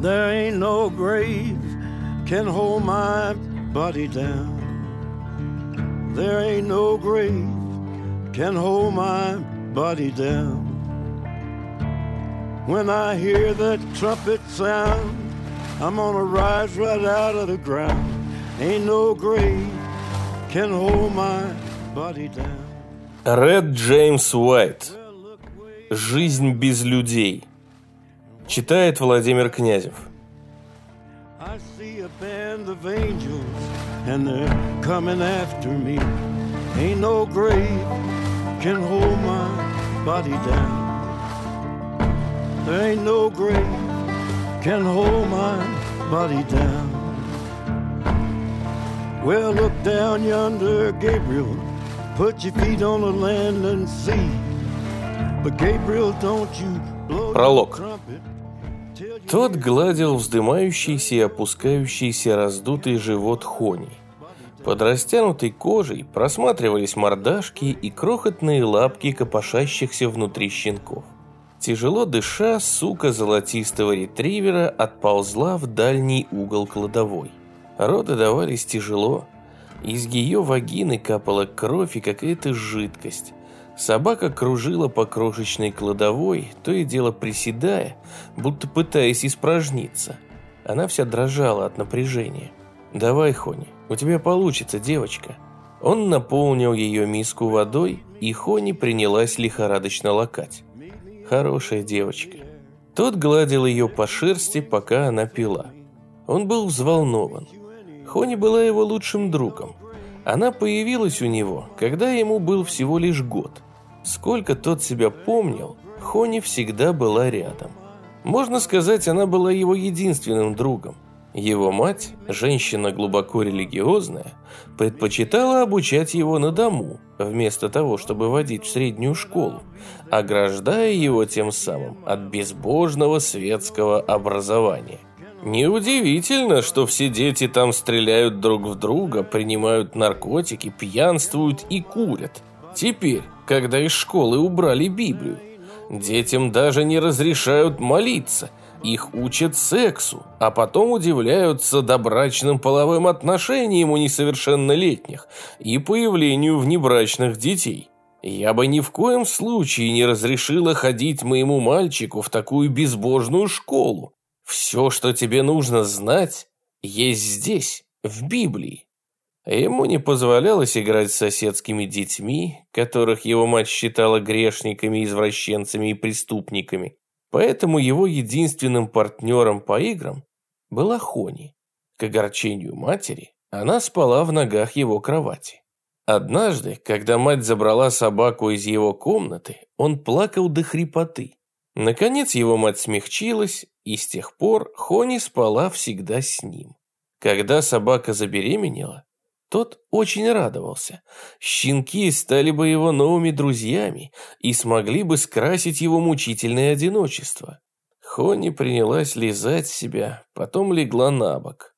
There ain't no grave can hold my body down. There ain't no grave can hold my body down. When I hear that trumpet sound, I'm gonna rise right out of the ground. Ain't no grave can hold my body down. Ред Джеймс Уайт. Жизнь без людей. Читает Владимир Князев. There ain't no grave can hold my body down. Well, look down yonder, Gabriel. Put your feet on the land and see. But Gabriel, don't you blow Пролог. the trumpet. Тот гладил вздымающийся и опускающийся раздутый живот Хони. Под растянутой кожей просматривались мордашки и крохотные лапки копошащихся внутри щенков. Тяжело дыша, сука золотистого ретривера отползла в дальний угол кладовой. Роды давались тяжело. Из ее вагины капала кровь и какая-то жидкость. Собака кружила по крошечной кладовой, то и дело приседая, будто пытаясь испражниться. Она вся дрожала от напряжения. «Давай, Хони, у тебя получится, девочка». Он наполнил ее миску водой, и Хони принялась лихорадочно лакать. Хорошая девочка. Тот гладил ее по шерсти, пока она пила. Он был взволнован. Хони была его лучшим другом. Она появилась у него, когда ему был всего лишь год. Сколько тот себя помнил, Хони всегда была рядом. Можно сказать, она была его единственным другом. Его мать, женщина глубоко религиозная, предпочитала обучать его на дому, вместо того, чтобы водить в среднюю школу, ограждая его тем самым от безбожного светского образования. Неудивительно, что все дети там стреляют друг в друга, принимают наркотики, пьянствуют и курят. Теперь, когда из школы убрали Библию, детям даже не разрешают молиться, их учат сексу, а потом удивляются добрачным половым отношениям у несовершеннолетних и появлению внебрачных детей. Я бы ни в коем случае не разрешила ходить моему мальчику в такую безбожную школу. Все, что тебе нужно знать, есть здесь, в Библии. Ему не позволялось играть с соседскими детьми, которых его мать считала грешниками, извращенцами и преступниками. Поэтому его единственным партнером по играм была Хони. К огорчению матери, она спала в ногах его кровати. Однажды, когда мать забрала собаку из его комнаты, он плакал до хрипоты. Наконец его мать смягчилась, и с тех пор Хони спала всегда с ним. Когда собака забеременела, тот очень радовался. Щенки стали бы его новыми друзьями и смогли бы скрасить его мучительное одиночество. Хони принялась лизать себя, потом легла на бок.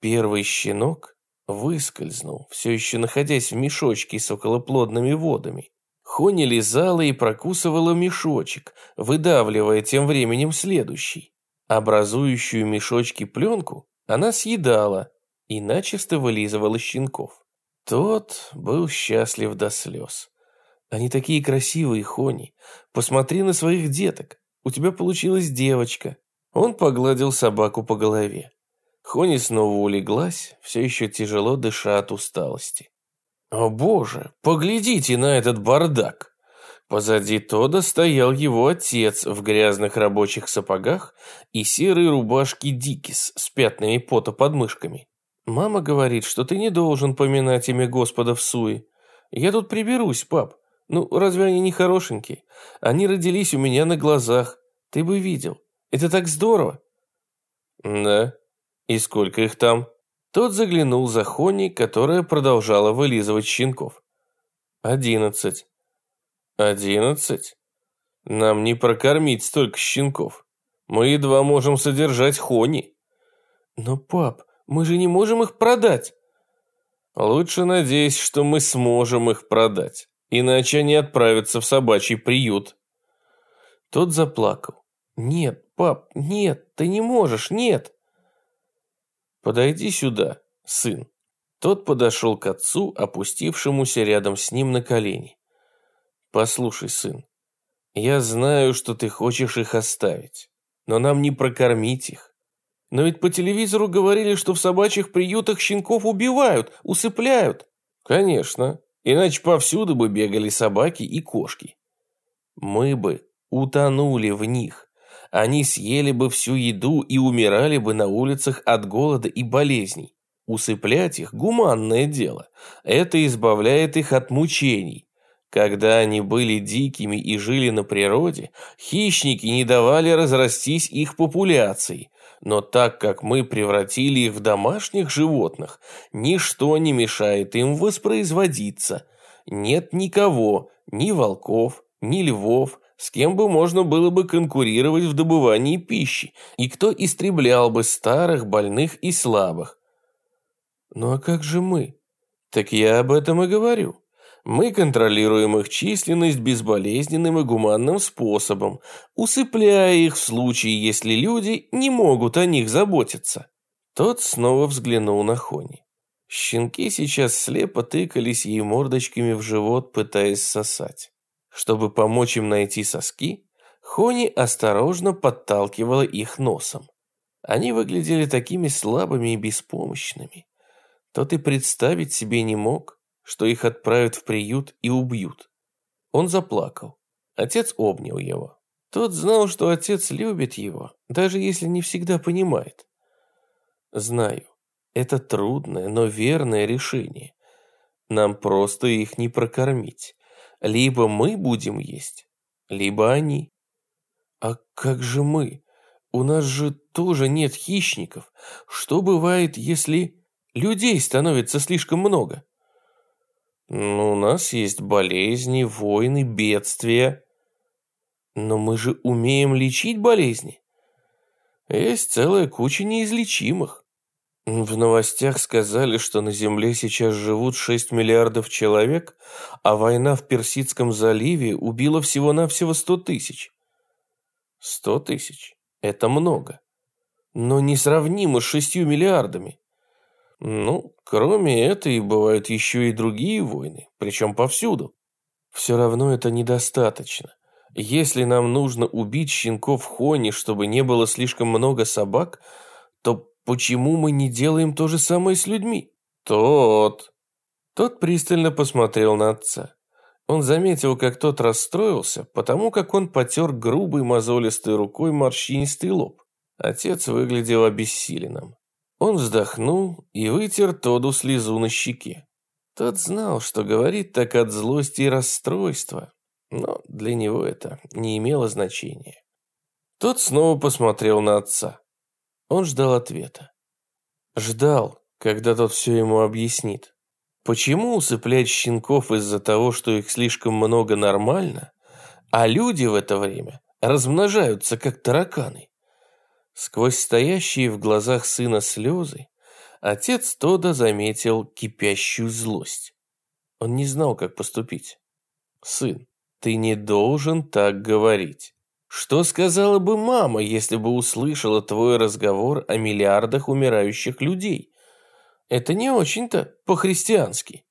Первый щенок выскользнул, все еще находясь в мешочке с околоплодными водами. Хони лизала и прокусывала мешочек, выдавливая тем временем следующий. Образующую мешочки пленку она съедала и начисто вылизывала щенков. Тот был счастлив до слез. Они такие красивые, Хони. Посмотри на своих деток. У тебя получилась девочка. Он погладил собаку по голове. Хони снова улеглась, все еще тяжело дыша от усталости. «О боже, поглядите на этот бардак!» Позади Тода стоял его отец в грязных рабочих сапогах и серой рубашке Дикис с пятнами пота под мышками. «Мама говорит, что ты не должен поминать имя Господа в суе. Я тут приберусь, пап. Ну, разве они не хорошенькие? Они родились у меня на глазах. Ты бы видел. Это так здорово!» «Да? И сколько их там?» Тот заглянул за Хонни, которая продолжала вылизывать щенков. «Одиннадцать». «Одиннадцать? Нам не прокормить столько щенков. Мы едва можем содержать Хонни». «Но, пап, мы же не можем их продать». «Лучше надеюсь, что мы сможем их продать, иначе они отправятся в собачий приют». Тот заплакал. «Нет, пап, нет, ты не можешь, нет. Подойди сюда, сын. Тот подошел к отцу, опустившемуся рядом с ним на колени. Послушай, сын, я знаю, что ты хочешь их оставить, но нам не прокормить их. Но ведь по телевизору говорили, что в собачьих приютах щенков убивают, усыпляют. Конечно, иначе повсюду бы бегали собаки и кошки. Мы бы утонули в них. Они съели бы всю еду и умирали бы на улицах от голода и болезней. Усыплять их – гуманное дело. Это избавляет их от мучений. Когда они были дикими и жили на природе, хищники не давали разрастись их популяции. Но так как мы превратили их в домашних животных, ничто не мешает им воспроизводиться. Нет никого, ни волков, ни львов, с кем бы можно было бы конкурировать в добывании пищи, и кто истреблял бы старых, больных и слабых. Ну а как же мы? Так я об этом и говорю. Мы контролируем их численность безболезненным и гуманным способом, усыпляя их в случае, если люди не могут о них заботиться. Тот снова взглянул на Хони. Щенки сейчас слепо тыкались ей мордочками в живот, пытаясь сосать. Чтобы помочь им найти соски, Хони осторожно подталкивала их носом. Они выглядели такими слабыми и беспомощными. Тот и представить себе не мог, что их отправят в приют и убьют. Он заплакал. Отец обнял его. Тот знал, что отец любит его, даже если не всегда понимает. Знаю, это трудное, но верное решение. Нам просто их не прокормить. Либо мы будем есть, либо они. А как же мы? У нас же тоже нет хищников. Что бывает, если людей становится слишком много? Ну, у нас есть болезни, войны, бедствия. Но мы же умеем лечить болезни. Есть целая куча неизлечимых. В новостях сказали, что на Земле сейчас живут 6 миллиардов человек, а война в Персидском заливе убила всего-навсего 100 тысяч. 100 тысяч – это много. Но несравнимо с 6 миллиардами. Ну, кроме этой, бывают еще и другие войны, причем повсюду. Все равно это недостаточно. Если нам нужно убить щенков Хони, чтобы не было слишком много собак, то почему мы не делаем то же самое с людьми? Тот. Тот пристально посмотрел на отца. Он заметил, как тот расстроился, потому как он потер грубой мозолистой рукой морщинистый лоб. Отец выглядел обессиленным. Он вздохнул и вытер Тоду слезу на щеке. Тот знал, что говорит так от злости и расстройства, но для него это не имело значения. Тот снова посмотрел на отца. Он ждал ответа. Ждал, когда тот все ему объяснит. Почему усыплять щенков из-за того, что их слишком много нормально, а люди в это время размножаются как тараканы? Сквозь стоящие в глазах сына слезы, отец Тода заметил кипящую злость. Он не знал, как поступить. «Сын, ты не должен так говорить. Что сказала бы мама, если бы услышала твой разговор о миллиардах умирающих людей? Это не очень-то по-христиански».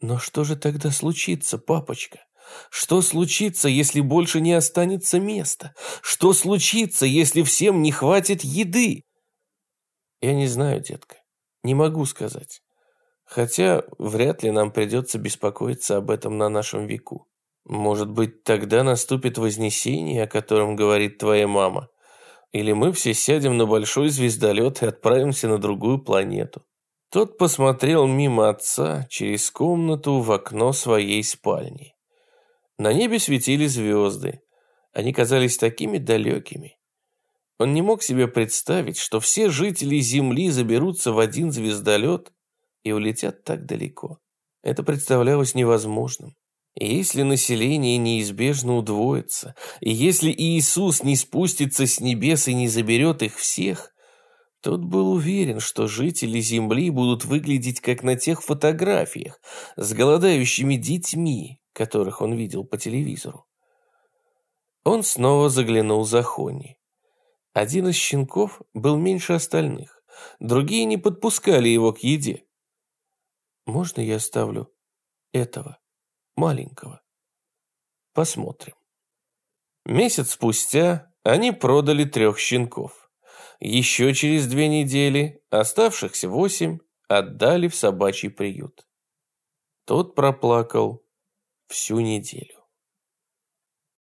«Но что же тогда случится, папочка? Что случится, если больше не останется места? Что случится, если всем не хватит еды? Я не знаю, детка. Не могу сказать. Хотя вряд ли нам придется беспокоиться об этом на нашем веку. Может быть, тогда наступит вознесение, о котором говорит твоя мама. Или мы все сядем на большой звездолет и отправимся на другую планету. Тот посмотрел мимо отца через комнату в окно своей спальни. На небе светили звезды. Они казались такими далекими. Он не мог себе представить, что все жители Земли заберутся в один звездолет и улетят так далеко. Это представлялось невозможным. Если население неизбежно удвоится, и если Иисус не спустится с небес и не заберет их всех, тот был уверен, что жители Земли будут выглядеть как на тех фотографиях, с голодающими детьми, которых он видел по телевизору. Он снова заглянул за Хонни. Один из щенков был меньше остальных. Другие не подпускали его к еде. «Можно я оставлю этого, маленького?» «Посмотрим». Месяц спустя они продали трех щенков. Еще через две недели оставшихся восемь отдали в собачий приют. Тот проплакал всю неделю.